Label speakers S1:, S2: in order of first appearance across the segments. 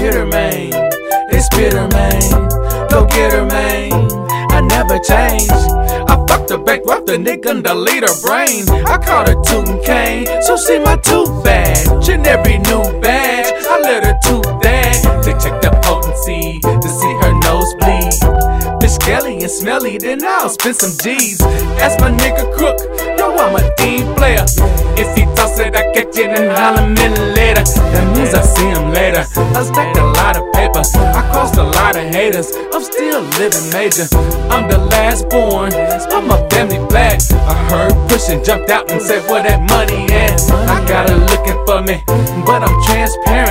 S1: hit her, man. It's bitter, man. Go get her, man. I never change. I fucked the back, robbed the nick and the leader brain. I caught her tootin' cane, so see my tooth bad. Chin every new badge, I let her tooth that. to check the potency to see her nose bleed. Bitch Kelly and smelly, then I'll spend some G's. That's my nigga Crook, yo, I'm a team player. If he toss it, I catch it and holler, see him later. I stacked a lot of paper, I caused a lot of haters. I'm still living major. I'm the last born, I'm a family black. I heard pushing, jumped out and said, Where that money at? I got her looking for me, but I'm transparent.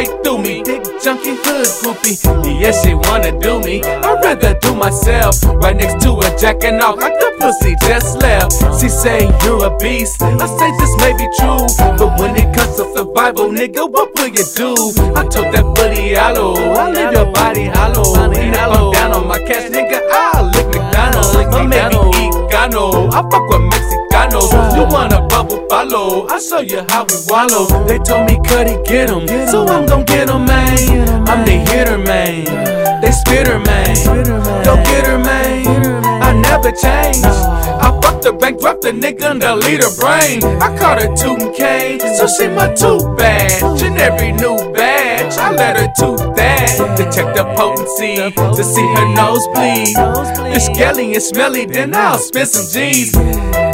S1: Right through me, dick junkie hood groupie. Yeah, she wanna do me. I'd rather do myself. Right next to her, jacking off like the pussy just left. She say you're a beast. I say this may be true, but when it comes to survival, nigga, what will you do? I told that buddy hollow, I leave your body hollow. And if I'm down on my cash, nigga, I fuck with Mexicanos. You wanna bubble follow? I show you how we wallow. They told me cut Cutti get 'em, so I'm gon' get 'em, man. I'm the hitter, man. They spitter, man. Go get her, man. I never change. The bank, dropped the nigga and delete her brain. I caught her tootin' cane, so she my tooth badge. And every new badge, I let her tooth that. To check the potency, to see her nose bleed. If skelly and smelly, then I'll spend some G's.